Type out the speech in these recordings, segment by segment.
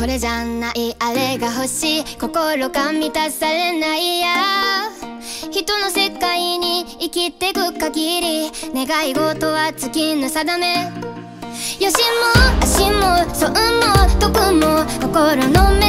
これじゃないあれが欲しい。心が満たされないや。人の世界に生きてく限り。願い事は月の定め。よしも足も損も毒も心の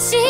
心。